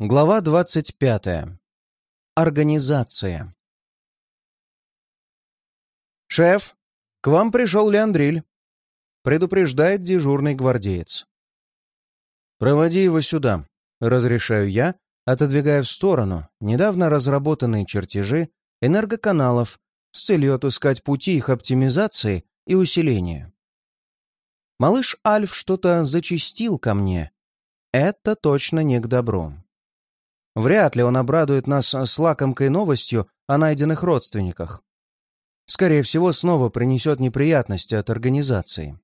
Глава 25. Организация. «Шеф, к вам пришел Леандриль», — предупреждает дежурный гвардеец. «Проводи его сюда», — разрешаю я, отодвигая в сторону недавно разработанные чертежи энергоканалов с целью отыскать пути их оптимизации и усиления. Малыш Альф что-то зачистил ко мне. Это точно не к добру. Вряд ли он обрадует нас с лакомкой новостью о найденных родственниках. Скорее всего, снова принесет неприятности от организации.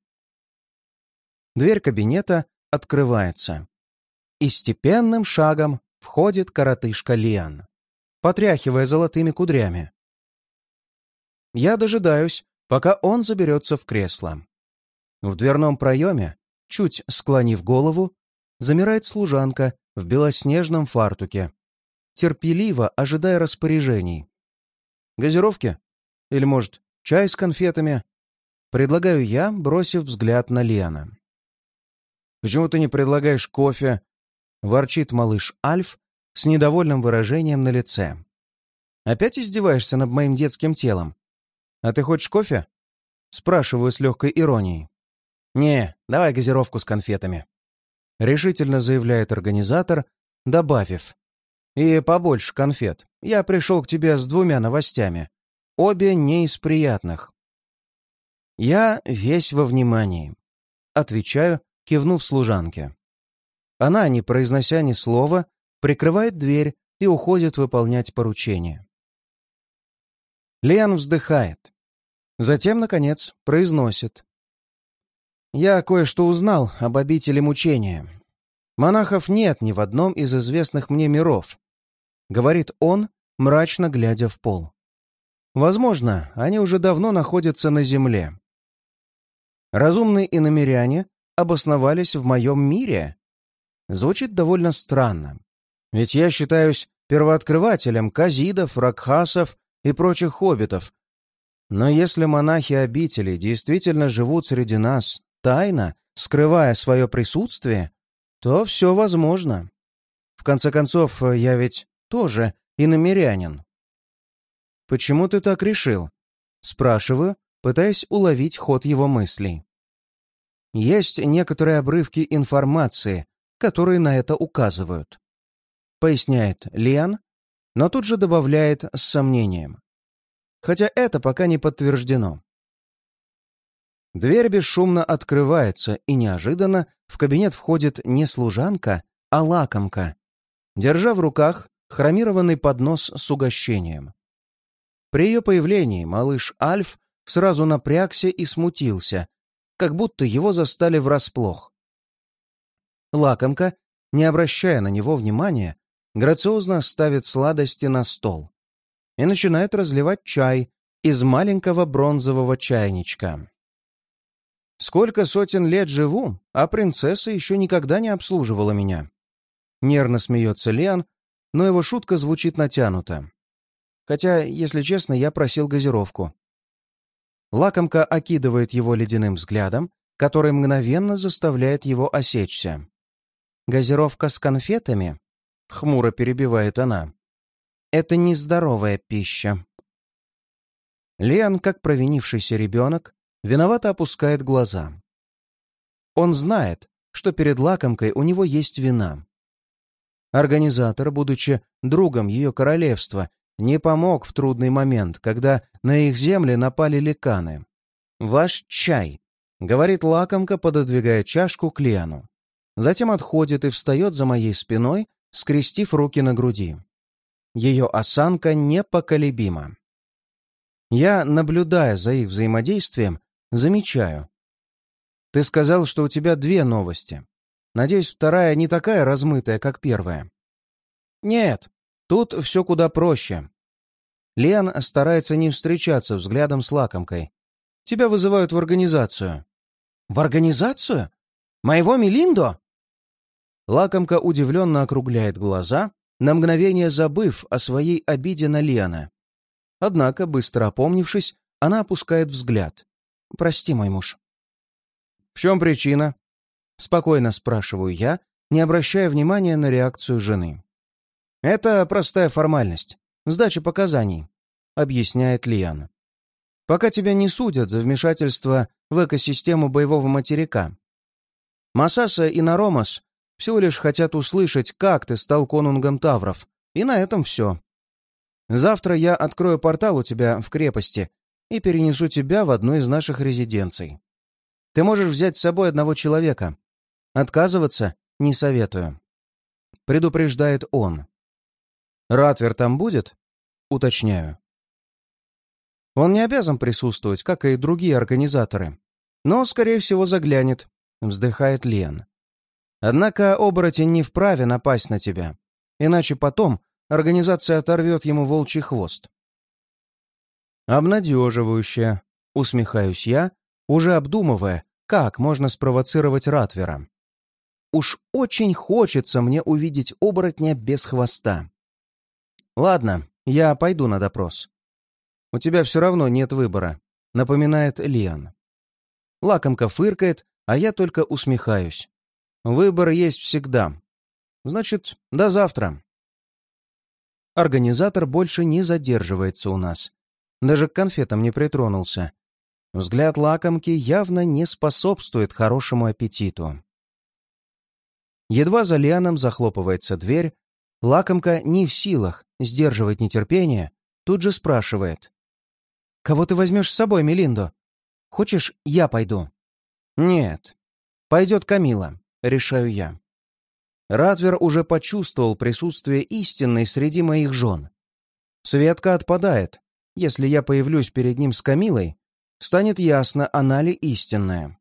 Дверь кабинета открывается. И степенным шагом входит коротышка Лиан, потряхивая золотыми кудрями. Я дожидаюсь, пока он заберется в кресло. В дверном проеме, чуть склонив голову, замирает служанка в белоснежном фартуке, терпеливо ожидая распоряжений. «Газировки? Или, может, чай с конфетами?» Предлагаю я, бросив взгляд на Лена. «Почему ты не предлагаешь кофе?» — ворчит малыш Альф с недовольным выражением на лице. «Опять издеваешься над моим детским телом? А ты хочешь кофе?» — спрашиваю с легкой иронией. «Не, давай газировку с конфетами». — решительно заявляет организатор, добавив. «И побольше конфет. Я пришел к тебе с двумя новостями. Обе не из приятных». «Я весь во внимании», — отвечаю, кивнув служанке. Она, не произнося ни слова, прикрывает дверь и уходит выполнять поручение. Лиан вздыхает. Затем, наконец, произносит. Я кое-что узнал об обители мучения. Монахов нет ни в одном из известных мне миров, говорит он, мрачно глядя в пол. Возможно, они уже давно находятся на земле. Разумные иномеряне обосновались в моем мире? Звучит довольно странно. Ведь я считаюсь первооткрывателем казидов, ракхасов и прочих хоббитов. Но если монахи обители действительно живут среди нас тайно, скрывая свое присутствие, то все возможно. В конце концов, я ведь тоже иномерянин. «Почему ты так решил?» — спрашиваю, пытаясь уловить ход его мыслей. Есть некоторые обрывки информации, которые на это указывают. Поясняет Лиан, но тут же добавляет с сомнением. Хотя это пока не подтверждено. Дверь бесшумно открывается, и неожиданно в кабинет входит не служанка, а лакомка, держа в руках хромированный поднос с угощением. При ее появлении малыш Альф сразу напрягся и смутился, как будто его застали врасплох. Лакомка, не обращая на него внимания, грациозно ставит сладости на стол и начинает разливать чай из маленького бронзового чайничка. Сколько сотен лет живу, а принцесса еще никогда не обслуживала меня. Нервно смеется Лиан, но его шутка звучит натянуто. Хотя, если честно, я просил газировку. Лакомка окидывает его ледяным взглядом, который мгновенно заставляет его осечься. «Газировка с конфетами?» — хмуро перебивает она. «Это нездоровая пища». Лиан, как провинившийся ребенок, виновато опускает глаза. Он знает, что перед лакомкой у него есть вина. Организатор, будучи другом ее королевства, не помог в трудный момент, когда на их земли напали ликаны. «Ваш чай», — говорит лакомка, пододвигая чашку к Лиану. Затем отходит и встает за моей спиной, скрестив руки на груди. Ее осанка непоколебима. Я, наблюдая за их взаимодействием, Замечаю. Ты сказал, что у тебя две новости. Надеюсь, вторая не такая размытая, как первая. Нет, тут все куда проще. Лен старается не встречаться взглядом с лакомкой. Тебя вызывают в организацию. В организацию? Моего Мелиндо? Лакомка удивленно округляет глаза, на мгновение забыв о своей обиде на Лена. Однако, быстро опомнившись, она опускает взгляд. Прости, мой муж». «В чем причина?» Спокойно спрашиваю я, не обращая внимания на реакцию жены. «Это простая формальность. Сдача показаний», — объясняет Лиан. «Пока тебя не судят за вмешательство в экосистему боевого материка. Масаса и Наромас всего лишь хотят услышать, как ты стал конунгом Тавров, и на этом все. Завтра я открою портал у тебя в крепости и перенесу тебя в одну из наших резиденций. Ты можешь взять с собой одного человека. Отказываться не советую. Предупреждает он. Ратвер там будет? Уточняю. Он не обязан присутствовать, как и другие организаторы. Но, скорее всего, заглянет, вздыхает Лен. Однако оборотень не вправе напасть на тебя, иначе потом организация оторвет ему волчий хвост. Обнадеживающе, усмехаюсь я, уже обдумывая, как можно спровоцировать Ратвера. Уж очень хочется мне увидеть оборотня без хвоста. Ладно, я пойду на допрос. У тебя все равно нет выбора, напоминает Лиан. Лакомка фыркает, а я только усмехаюсь. Выбор есть всегда. Значит, до завтра. Организатор больше не задерживается у нас. Даже к конфетам не притронулся. Взгляд лакомки явно не способствует хорошему аппетиту. Едва за Лианом захлопывается дверь, лакомка не в силах сдерживать нетерпение, тут же спрашивает. «Кого ты возьмешь с собой, Мелиндо? Хочешь, я пойду?» «Нет. Пойдет Камила», — решаю я. Ратвер уже почувствовал присутствие истинной среди моих жен. Светка отпадает. Если я появлюсь перед ним с Камилой, станет ясно, она ли истинная.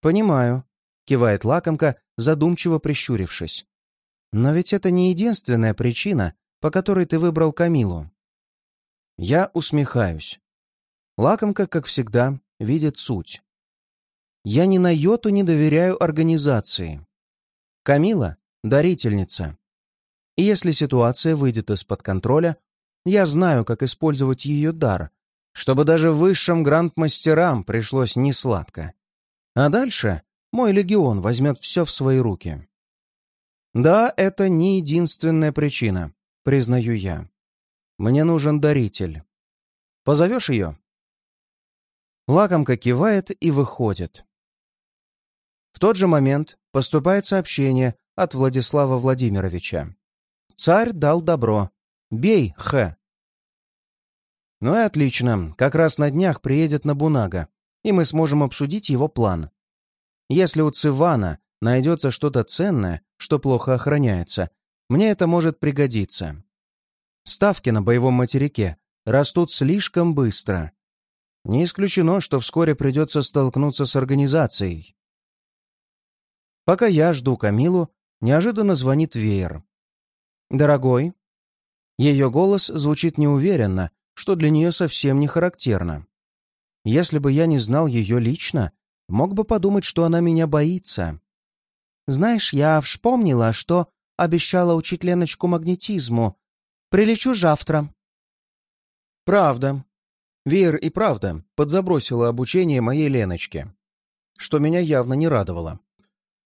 «Понимаю», — кивает лакомка, задумчиво прищурившись. «Но ведь это не единственная причина, по которой ты выбрал Камилу». Я усмехаюсь. Лакомка, как всегда, видит суть. Я ни на йоту не доверяю организации. Камила — дарительница. И если ситуация выйдет из-под контроля, я знаю, как использовать ее дар, чтобы даже высшим гранд-мастерам пришлось несладко. А дальше мой легион возьмет все в свои руки. Да, это не единственная причина, признаю я. Мне нужен даритель. Позовешь ее? Лакомка кивает и выходит. В тот же момент поступает сообщение от Владислава Владимировича. Царь дал добро. Бей, Х. Ну и отлично. Как раз на днях приедет Набунага, и мы сможем обсудить его план. Если у Цивана найдется что-то ценное, что плохо охраняется, мне это может пригодиться. Ставки на боевом материке растут слишком быстро. Не исключено, что вскоре придется столкнуться с организацией. Пока я жду Камилу, неожиданно звонит Веер. «Дорогой». Ее голос звучит неуверенно, что для нее совсем не характерно. Если бы я не знал ее лично, мог бы подумать, что она меня боится. «Знаешь, я вспомнила, что обещала учить Леночку магнетизму. Прилечу завтра». «Правда». Веер и правда подзабросила обучение моей Леночке, что меня явно не радовало.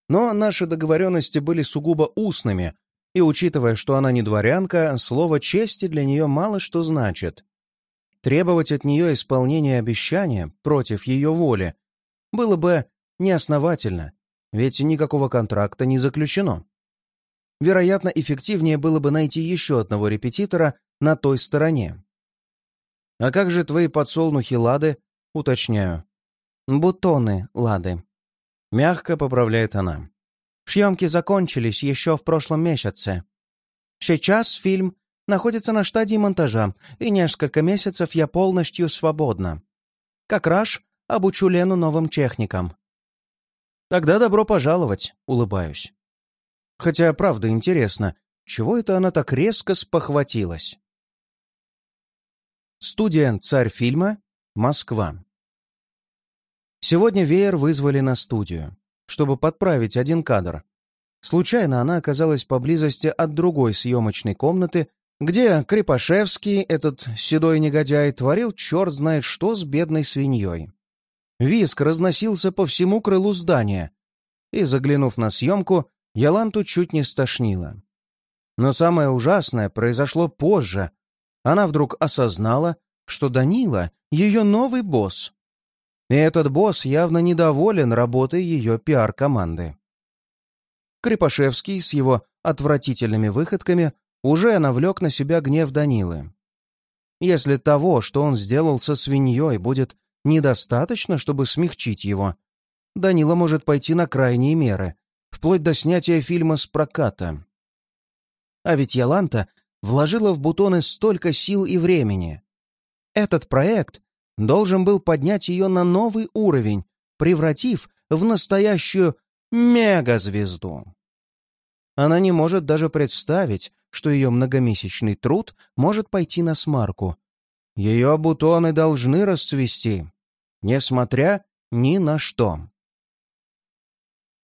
Но наши договоренности были сугубо устными, и, учитывая, что она не дворянка, слово чести для нее мало что значит. Требовать от нее исполнения обещания против ее воли было бы неосновательно, ведь никакого контракта не заключено. Вероятно, эффективнее было бы найти еще одного репетитора на той стороне. «А как же твои подсолнухи, Лады?» — уточняю. «Бутоны, Лады», Мягко поправляет она. Съемки закончились еще в прошлом месяце. Сейчас фильм находится на стадии монтажа, и несколько месяцев я полностью свободна. Как раз обучу Лену новым техникам. Тогда добро пожаловать, улыбаюсь. Хотя, правда, интересно, чего это она так резко спохватилась? Студия «Царь фильма», Москва. Сегодня Веер вызвали на студию, чтобы подправить один кадр. Случайно она оказалась поблизости от другой съемочной комнаты, где Крепашевский, этот седой негодяй, творил черт знает что с бедной свиньей. Виск разносился по всему крылу здания, и, заглянув на съемку, Яланту чуть не стошнило. Но самое ужасное произошло позже. Она вдруг осознала, что Данила — ее новый босс. И этот босс явно недоволен работой ее пиар-команды. Крепашевский с его отвратительными выходками уже навлек на себя гнев Данилы. Если того, что он сделал со свиньей, будет недостаточно, чтобы смягчить его, Данила может пойти на крайние меры, вплоть до снятия фильма с проката. А ведь Яланта вложила в бутоны столько сил и времени. Этот проект должен был поднять ее на новый уровень, превратив в настоящую мегазвезду. Она не может даже представить, что ее многомесячный труд может пойти на смарку. Ее бутоны должны расцвести, несмотря ни на что.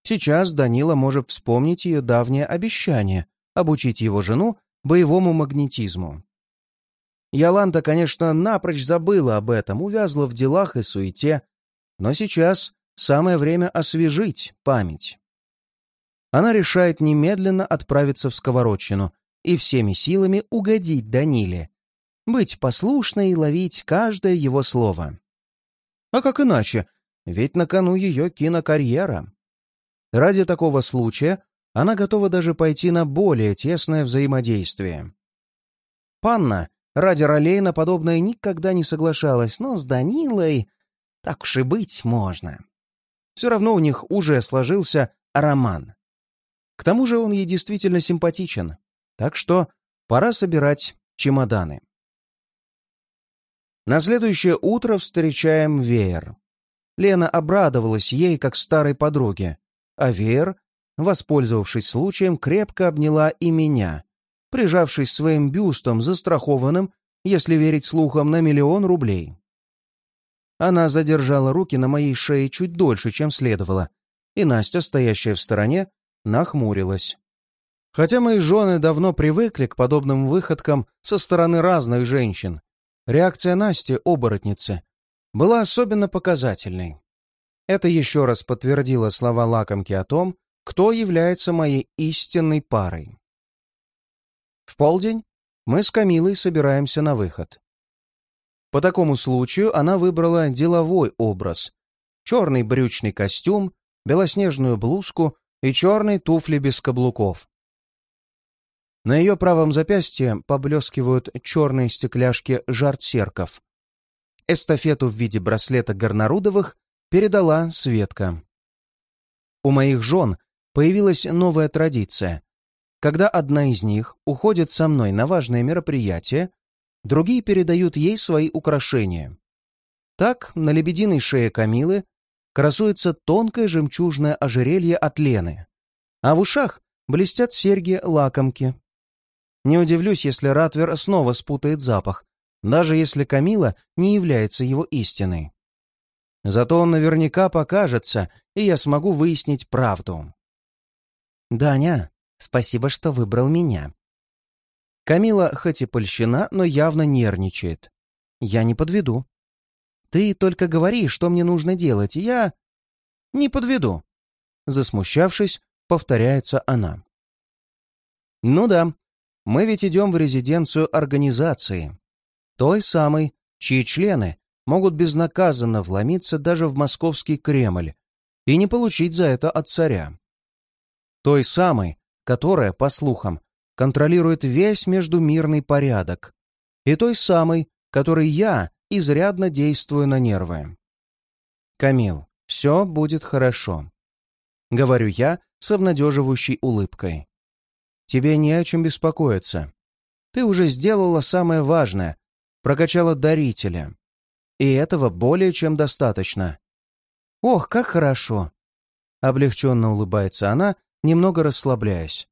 Сейчас Данила может вспомнить ее давнее обещание обучить его жену боевому магнетизму. Яланта, конечно, напрочь забыла об этом, увязла в делах и суете, но сейчас самое время освежить память. Она решает немедленно отправиться в Сковородчину и всеми силами угодить Даниле, быть послушной и ловить каждое его слово. А как иначе? Ведь на кону ее кинокарьера. Ради такого случая она готова даже пойти на более тесное взаимодействие. Панна Ради ролей на подобное никогда не соглашалась, но с Данилой так уж и быть можно. Все равно у них уже сложился роман. К тому же он ей действительно симпатичен. Так что пора собирать чемоданы. На следующее утро встречаем Веер. Лена обрадовалась ей, как старой подруге, а Веер, воспользовавшись случаем, крепко обняла и меня, прижавшись своим бюстом, застрахованным, если верить слухам, на миллион рублей. Она задержала руки на моей шее чуть дольше, чем следовало, и Настя, стоящая в стороне, нахмурилась. Хотя мои жены давно привыкли к подобным выходкам со стороны разных женщин, реакция Насти, оборотницы, была особенно показательной. Это еще раз подтвердило слова лакомки о том, кто является моей истинной парой. В полдень мы с Камилой собираемся на выход. По такому случаю она выбрала деловой образ. Черный брючный костюм, белоснежную блузку и черные туфли без каблуков. На ее правом запястье поблескивают черные стекляшки жартсерков. Эстафету в виде браслета горнарудовых передала Светка. У моих жен появилась новая традиция когда одна из них уходит со мной на важное мероприятие, другие передают ей свои украшения. Так, на лебединой шее Камилы красуется тонкое жемчужное ожерелье от Лены, а в ушах блестят серьги-лакомки. Не удивлюсь, если Ратвер снова спутает запах, даже если Камила не является его истиной. Зато он наверняка покажется, и я смогу выяснить правду. «Даня, Спасибо, что выбрал меня. Камила хоть и польщена, но явно нервничает. Я не подведу. Ты только говори, что мне нужно делать, и я... Не подведу. Засмущавшись, повторяется она. Ну да, мы ведь идем в резиденцию организации. Той самой, чьи члены могут безнаказанно вломиться даже в московский Кремль и не получить за это от царя. Той самой, которая, по слухам, контролирует весь междумирный порядок, и той самой, которой я изрядно действую на нервы. «Камил, все будет хорошо», — говорю я с обнадеживающей улыбкой. «Тебе не о чем беспокоиться. Ты уже сделала самое важное, прокачала дарителя. И этого более чем достаточно». «Ох, как хорошо!» Облегченно улыбается она немного расслабляясь.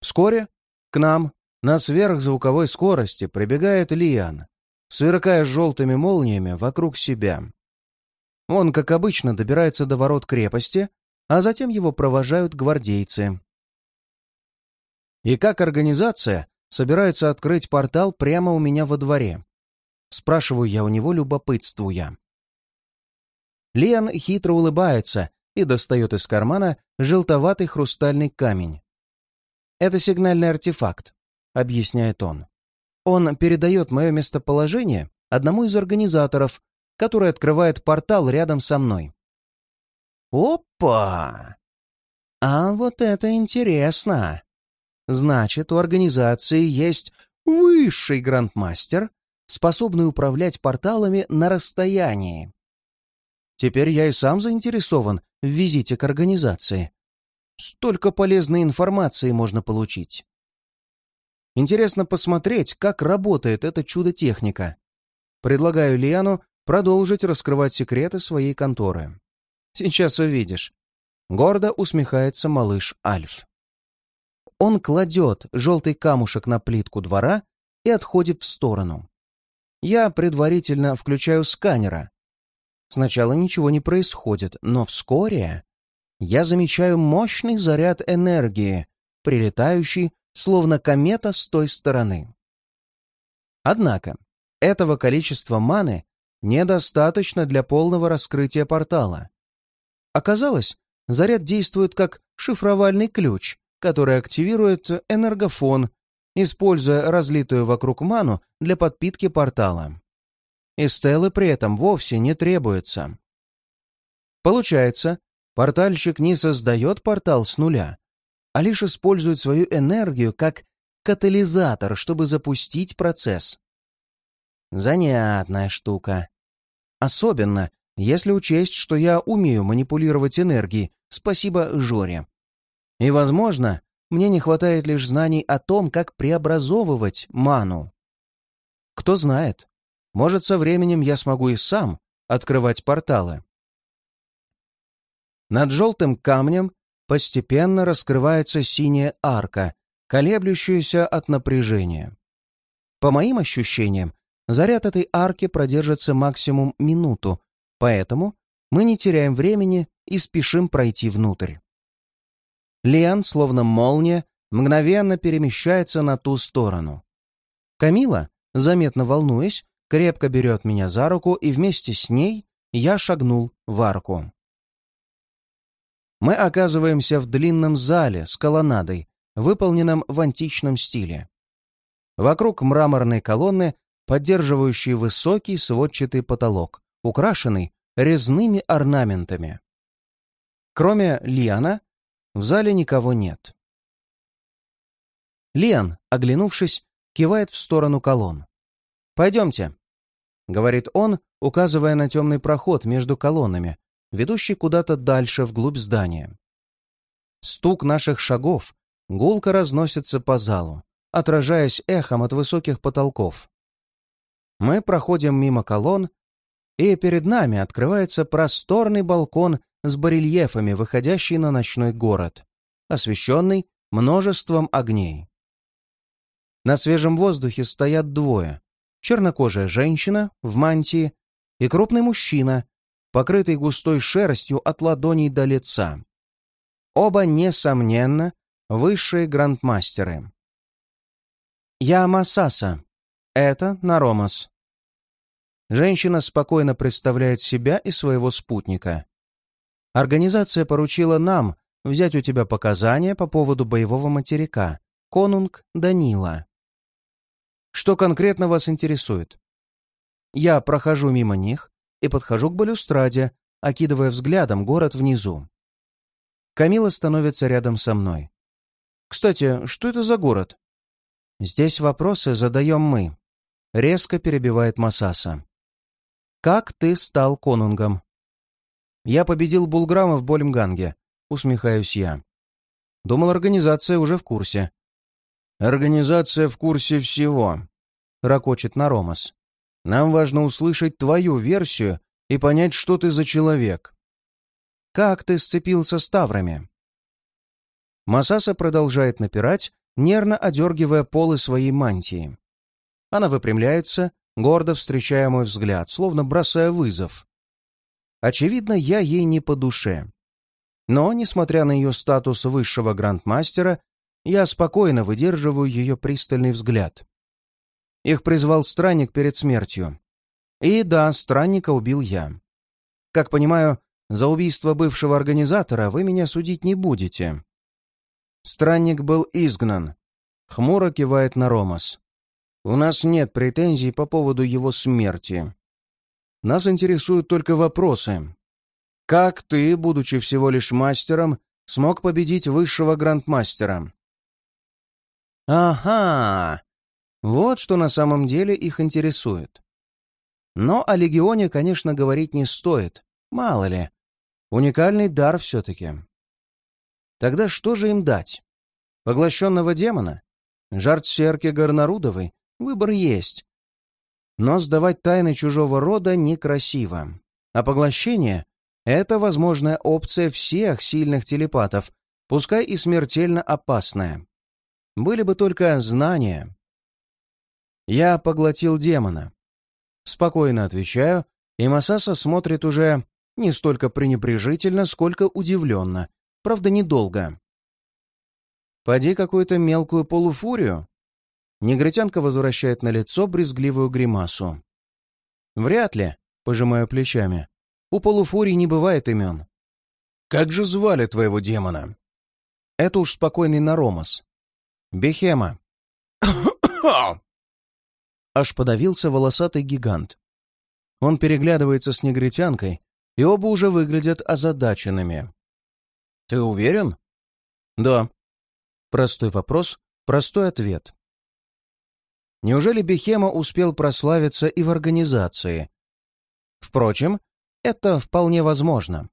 Вскоре к нам на сверхзвуковой скорости прибегает Лиан, сверкая желтыми молниями вокруг себя. Он, как обычно, добирается до ворот крепости, а затем его провожают гвардейцы. И как организация собирается открыть портал прямо у меня во дворе? Спрашиваю я у него, любопытствуя. Лиан хитро улыбается и достает из кармана желтоватый хрустальный камень. Это сигнальный артефакт, объясняет он. Он передает мое местоположение одному из организаторов, который открывает портал рядом со мной. Опа! А вот это интересно. Значит, у организации есть высший грандмастер, способный управлять порталами на расстоянии. Теперь я и сам заинтересован в визите к организации. Столько полезной информации можно получить. Интересно посмотреть, как работает эта чудо-техника. Предлагаю Лиану продолжить раскрывать секреты своей конторы. Сейчас увидишь. Гордо усмехается малыш Альф. Он кладет желтый камушек на плитку двора и отходит в сторону. Я предварительно включаю сканера. Сначала ничего не происходит, но вскоре я замечаю мощный заряд энергии, прилетающий, словно комета с той стороны. Однако, этого количества маны недостаточно для полного раскрытия портала. Оказалось, заряд действует как шифровальный ключ, который активирует энергофон используя разлитую вокруг ману для подпитки портала. И стелы при этом вовсе не требуется. Получается, портальщик не создает портал с нуля, а лишь использует свою энергию как катализатор, чтобы запустить процесс. Занятная штука. Особенно, если учесть, что я умею манипулировать энергией, спасибо Жоре. И, возможно, мне не хватает лишь знаний о том, как преобразовывать ману. Кто знает, может, со временем я смогу и сам открывать порталы. Над желтым камнем постепенно раскрывается синяя арка, колеблющаяся от напряжения. По моим ощущениям, заряд этой арки продержится максимум минуту, поэтому мы не теряем времени и спешим пройти внутрь. Лиан, словно молния, мгновенно перемещается на ту сторону. Камила, заметно волнуясь, крепко берет меня за руку, и вместе с ней я шагнул в арку. Мы оказываемся в длинном зале с колоннадой, выполненном в античном стиле. Вокруг мраморной колонны, поддерживающей высокий сводчатый потолок, украшенный резными орнаментами. Кроме Лиана, в зале никого нет. Лиан, оглянувшись, кивает в сторону колонн. «Пойдемте», — говорит он, указывая на темный проход между колоннами, ведущий куда-то дальше вглубь здания. Стук наших шагов гулко разносится по залу, отражаясь эхом от высоких потолков. Мы проходим мимо колонн, и перед нами открывается просторный балкон с барельефами, выходящий на ночной город, освещенный множеством огней. На свежем воздухе стоят двое. Чернокожая женщина в мантии и крупный мужчина, покрытый густой шерстью от ладоней до лица. Оба, несомненно, высшие грандмастеры. «Я Масаса. Это Наромас». Женщина спокойно представляет себя и своего спутника. Организация поручила нам взять у тебя показания по поводу боевого материка, конунг Данила. Что конкретно вас интересует? Я прохожу мимо них и подхожу к балюстраде, окидывая взглядом город внизу. Камила становится рядом со мной. «Кстати, что это за город?» «Здесь вопросы задаем мы», — резко перебивает Масаса. «Как ты стал конунгом?» Я победил Булграма в Болемганге, усмехаюсь я. Думал, организация уже в курсе. Организация в курсе всего, ракочет Наромас. Нам важно услышать твою версию и понять, что ты за человек. Как ты сцепился с таврами? Масаса продолжает напирать, нервно одергивая полы своей мантии. Она выпрямляется, гордо встречая мой взгляд, словно бросая вызов. Очевидно, я ей не по душе. Но, несмотря на ее статус высшего грандмастера, я спокойно выдерживаю ее пристальный взгляд. Их призвал странник перед смертью. И да, странника убил я. Как понимаю, за убийство бывшего организатора вы меня судить не будете. Странник был изгнан. Хмуро кивает на Ромас. У нас нет претензий по поводу его смерти. Нас интересуют только вопросы. Как ты, будучи всего лишь мастером, смог победить высшего грандмастера? Ага! Вот что на самом деле их интересует. Но о Легионе, конечно, говорить не стоит. Мало ли. Уникальный дар все-таки. Тогда что же им дать? Поглощенного демона? Жарт серки Горнарудовой? Выбор есть. Но сдавать тайны чужого рода некрасиво. А поглощение — это возможная опция всех сильных телепатов, пускай и смертельно опасная. Были бы только знания. Я поглотил демона. Спокойно отвечаю, и Масаса смотрит уже не столько пренебрежительно, сколько удивленно, правда, недолго. «Поди какую-то мелкую полуфурию?» Негритянка возвращает на лицо брезгливую гримасу. «Вряд ли», — пожимаю плечами. «У полуфурий не бывает имен». «Как же звали твоего демона?» «Это уж спокойный Наромас». «Бехема». Аж подавился волосатый гигант. Он переглядывается с негритянкой, и оба уже выглядят озадаченными. «Ты уверен?» «Да». Простой вопрос, простой ответ. Неужели Бехема успел прославиться и в организации? Впрочем, это вполне возможно.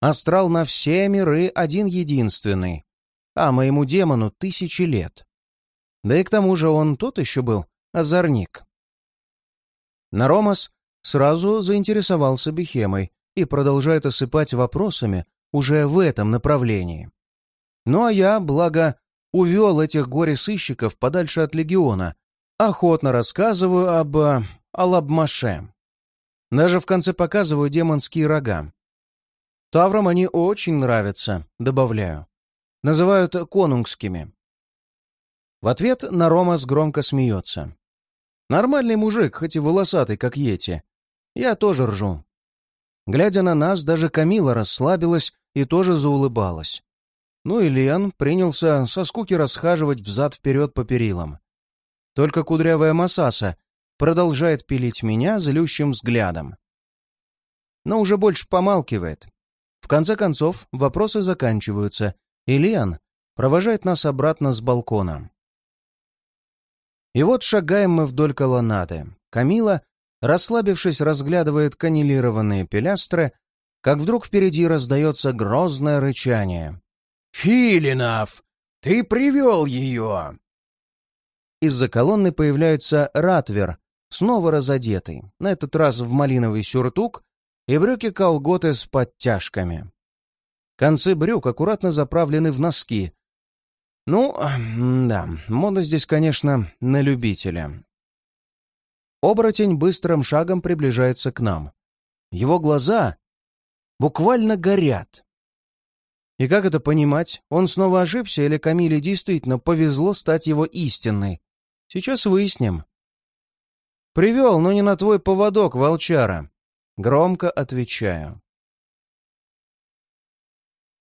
Астрал на все миры один-единственный, а моему демону тысячи лет. Да и к тому же он тот еще был озорник. Наромас сразу заинтересовался Бехемой и продолжает осыпать вопросами уже в этом направлении. Ну а я, благо, увел этих горе-сыщиков подальше от легиона, охотно рассказываю об... Э, Алабмаше. Даже в конце показываю демонские рога. Таврам они очень нравятся, добавляю. Называют конунгскими. В ответ Наромас громко смеется. Нормальный мужик, хоть и волосатый, как Йети. Я тоже ржу. Глядя на нас, даже Камила расслабилась и тоже заулыбалась. Ну и Лен принялся со скуки расхаживать взад-вперед по перилам. Только кудрявая Масаса продолжает пилить меня злющим взглядом. Но уже больше помалкивает. В конце концов, вопросы заканчиваются, и Лиан провожает нас обратно с балкона. И вот шагаем мы вдоль колоннады. Камила, расслабившись, разглядывает каннелированные пилястры, как вдруг впереди раздается грозное рычание. «Филинов! Ты привел ее!» Из-за колонны появляется Ратвер, снова разодетый, на этот раз в малиновый сюртук и брюки-колготы с подтяжками. Концы брюк аккуратно заправлены в носки. Ну, да, мода здесь, конечно, на любителя. Оборотень быстрым шагом приближается к нам. Его глаза буквально горят. И как это понимать? Он снова ошибся или Камиле действительно повезло стать его истинной? Сейчас выясним. «Привел, но не на твой поводок, волчара!» Громко отвечаю.